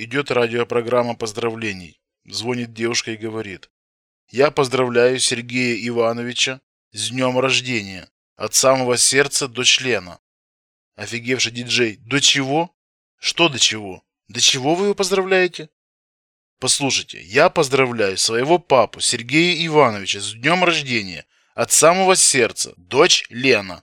Идет радиопрограмма поздравлений. Звонит девушка и говорит. Я поздравляю Сергея Ивановича с днем рождения. От самого сердца до члена. Офигевший диджей. До чего? Что до чего? До чего вы его поздравляете? Послушайте, я поздравляю своего папу Сергея Ивановича с днем рождения от самого сердца. Дочь Лена.